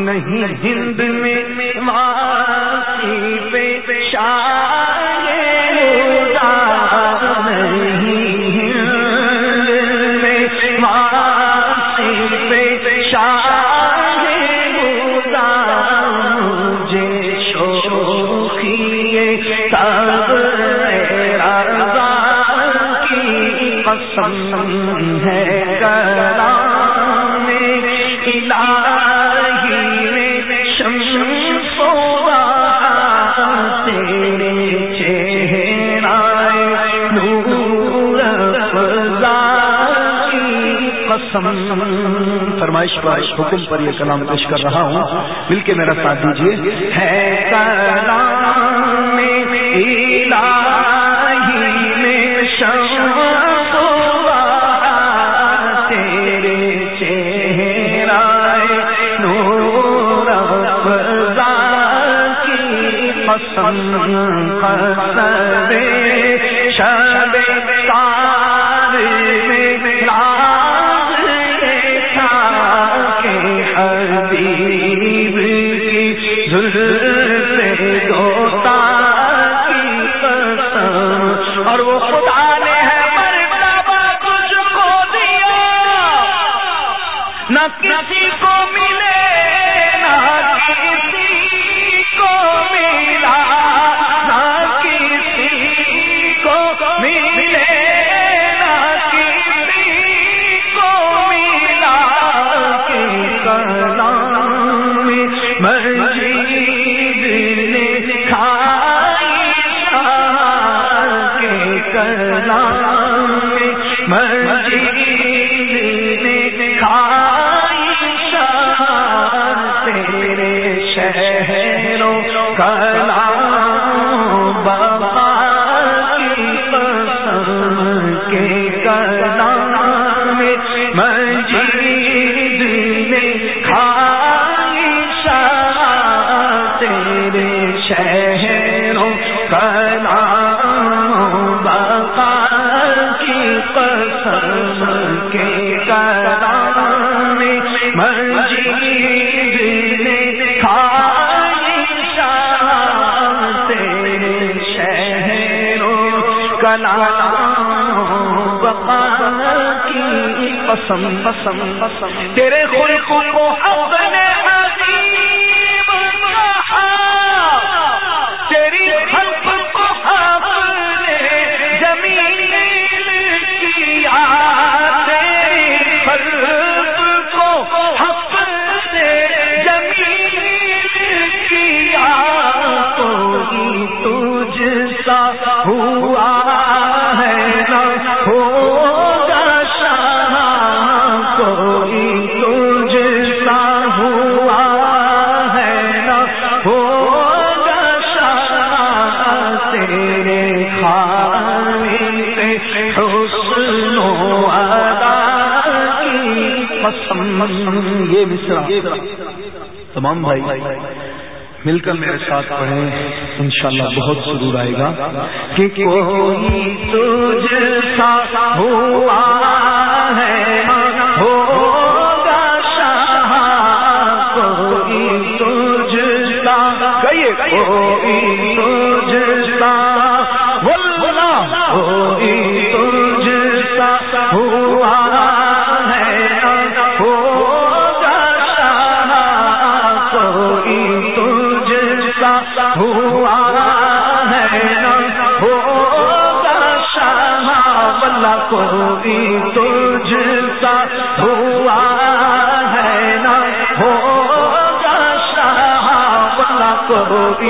نہیں ہند میں فرمائش پر حکم پر یہ کلام پیش کر رہا ہوں مل کے میرا ساتھ دیجیے Thank you. کے بسم بسم تیرے خلق کو حضر تمام بھائی، مل کر میرے ساتھ پڑھیں، انشاءاللہ بہت ضرور آئے گا۔ کہ کوئی تجھ سا ہوا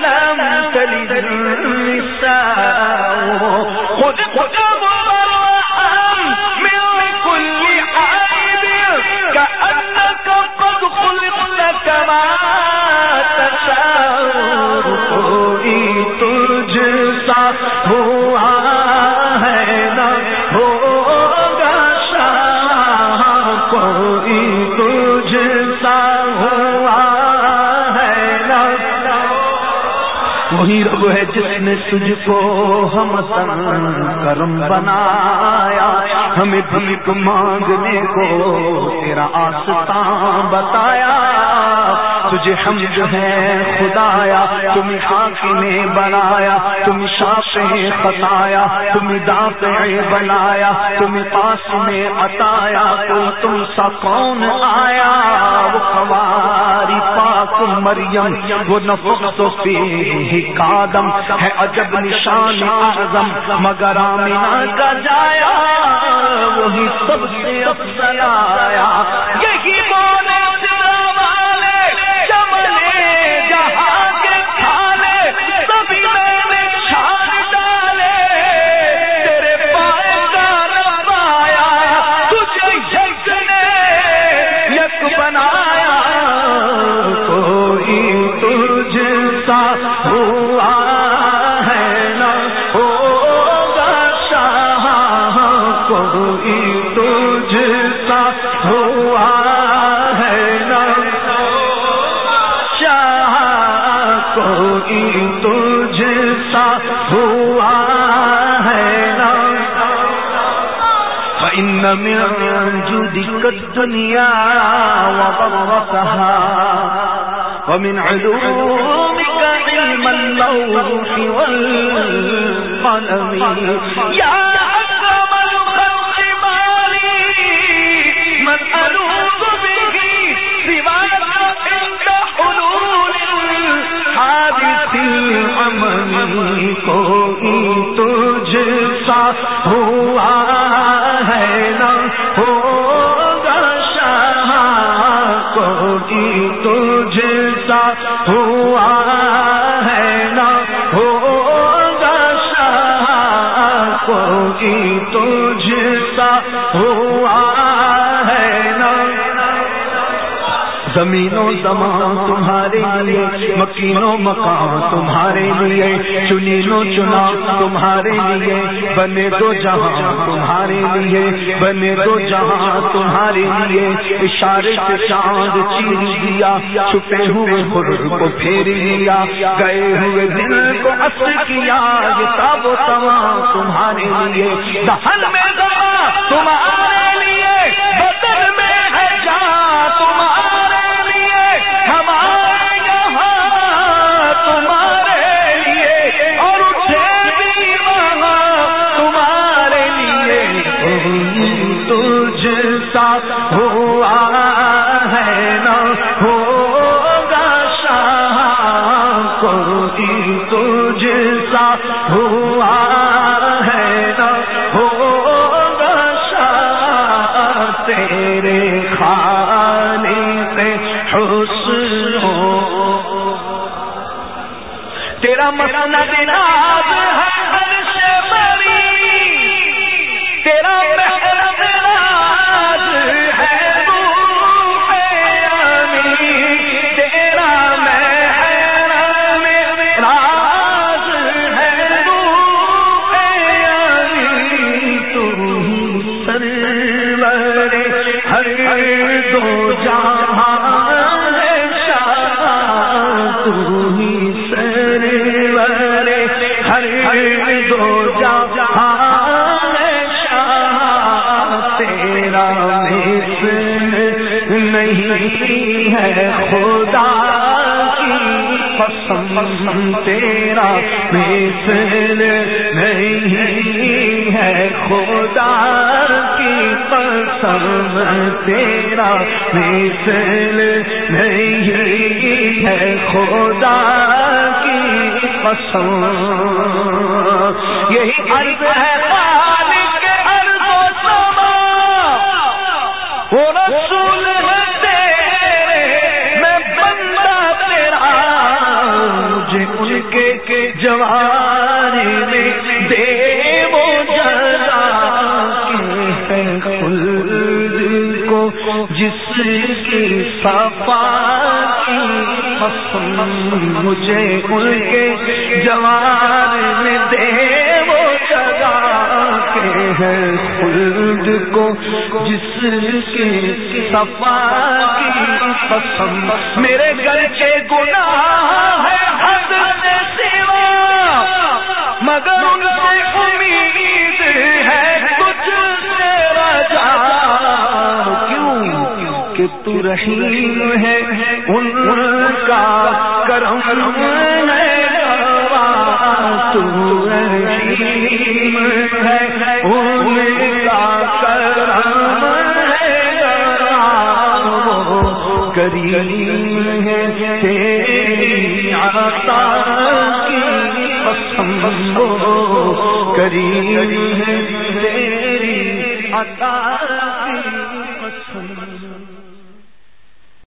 لم تلد النساء خود خود وہی رب ہے جس نے تجھ کو ہم کرم بنایا۔ ہمیں بھیک مانگنے کو تیرا آستان بتایا۔ تجھے حمد ہے خدایا، تم خاک نے بنایا، تم شاپ نے بتایا تم دانت بنایا، تم پاس میں اتایا تو تم سا کون آیا؟ مریم، وہ نفق تو فی قادم ہے عجب نشان اعظم، مگر آمینہ کا جایا وہی سب سے افضل آیا۔ یہی من جودك الدنيا وضرتها ومن علومك علم اللوح والقلم. يا أكرم الخلق مالي، من ألوذ به سواك عند حلول حادث الأمن کوئی تجھ سا ہوا زمین و زمان تمہارے لیے مکین و مکان تمہارے لیے۔ چنین و چنا تمہارے لیے، بنے دو جہاں تمہارے لیے۔ بنے دو جہاں تمہارے لیے۔ اشارے سے چاند چیر دیا، چھپے ہوئے خرد کو پھیر لیا۔ گئے ہوئے دل کو اثر کیا یہ تاب و تمام تمہارے لیے۔ دہن میں تمہارے لیے بدل میں ہے جہاں تمہارے لیے ہمارے یہاں تمہارے لیے اور اٹھے بھی وہاں تمہارے لیے۔ تجھ سا ہوا ہے نہ ہوگا شاہ کو تجھ سا ہوا تیرا مسئلہ دینا مثل نہیں ہے۔ خدا کی قسم تیرا مثل نہیں ہے۔ خدا کی قسم۔ جس کی صفا کی پسند مجھے ان کے جوار میں دے وہ جگا کے ہے۔ خلد کو جس کی صفا کی قسم میرے گھر کے رحیم ہے، ان کا کرم ہے تو رحیم ہے، ان کا کرم ہے کریم ہے۔ تیری عطا کی قسم کریم ہے۔ تیری عطا کی